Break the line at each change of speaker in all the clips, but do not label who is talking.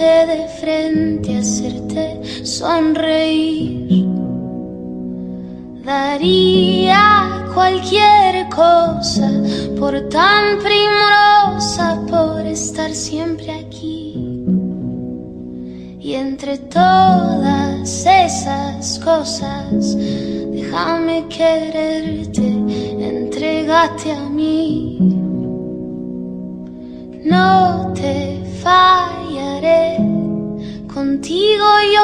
de frente, hacerte sonreír. Daría cualquier cosa por tan primorosa, por estar siempre aquí. Y entre todas esas cosas, déjame quererte, entregate a mí. No te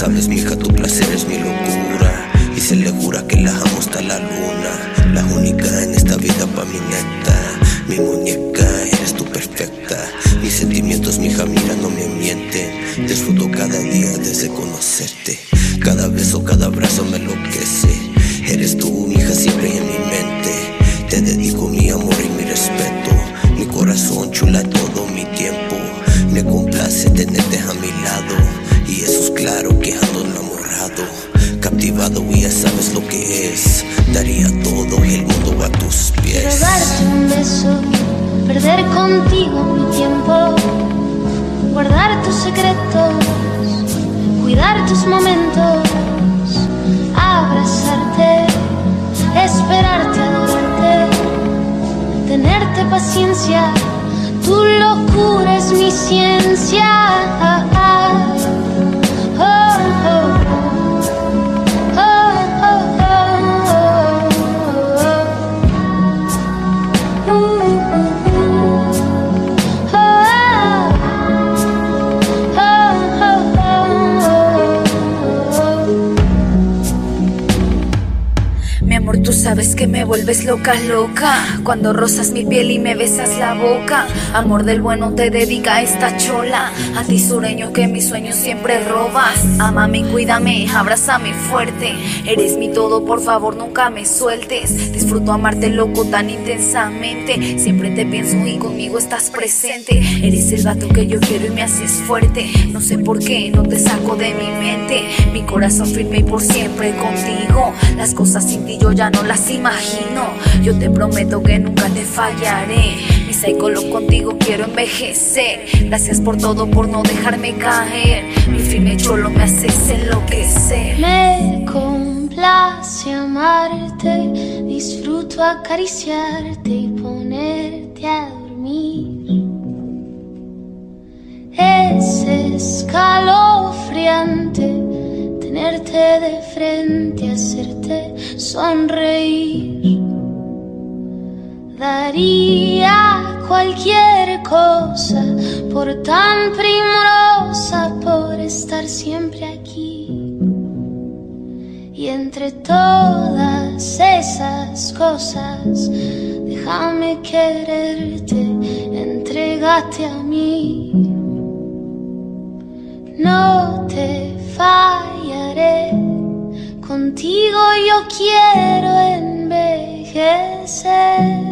sabes, mija, tu placer es mi locura. Y se le jura que la amo hasta la luna. La única en esta vida pa' mi neta. Mi muñeca, eres tú perfecta. Mis sentimientos, mija, mira, no me mienten. Disfruto cada día desde conocerte. Cada beso, cada abrazo me enloquece. Eres tú, mija, siempre en mi mente. Te dedico mi amor y mi respeto. Mi corazón chula todo mi tiempo. Me complace tenerte a mi lado yo quiero envejecer. Quiero darte
un beso, perder contigo mi tiempo, guardar tus secretos cuidar tus momentos, abrazarte, esperarte, adorarte, tenerte paciencia, tu locura es mi ciencia.
Vuelves loca, loca. Cuando rozas mi piel y me besas la boca. Amor del bueno te dedica esta chola. A ti sureño que mis sueños siempre robas. Amame, cuídame, abrázame fuerte. Eres mi todo, por favor nunca me sueltes. Disfruto amarte loco tan intensamente. Siempre te pienso y conmigo estás presente. Eres el gato que yo quiero y me haces fuerte. No sé por qué no te saco de mi mente. Mi corazón firme y por siempre contigo. Las cosas sin ti yo ya no las imagino. Yo te prometo que nunca te fallaré. Mi psicólogo contigo quiero envejecer. Gracias por todo, por no dejarme caer. Mi firme cholo me haces enloquecer.
Me complace amarte. Disfruto acariciarte y ponerte a dormir. Es escalofriante tenerte de frente, hacerte sonreír. Daría cualquier cosa por tan primorosa, por estar siempre aquí. Y entre todas esas cosas, déjame quererte, entregate a mí. No te fallaré. Contigo yo quiero envejecer.